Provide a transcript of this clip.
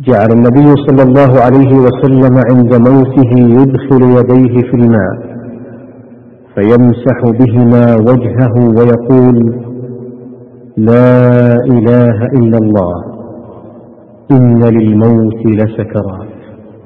جعل النبي صلى الله عليه وسلم عند موته يدخل يديه في الماء فيمسح بهما وجهه ويقول لا إله إلا الله إن للموت لسكرات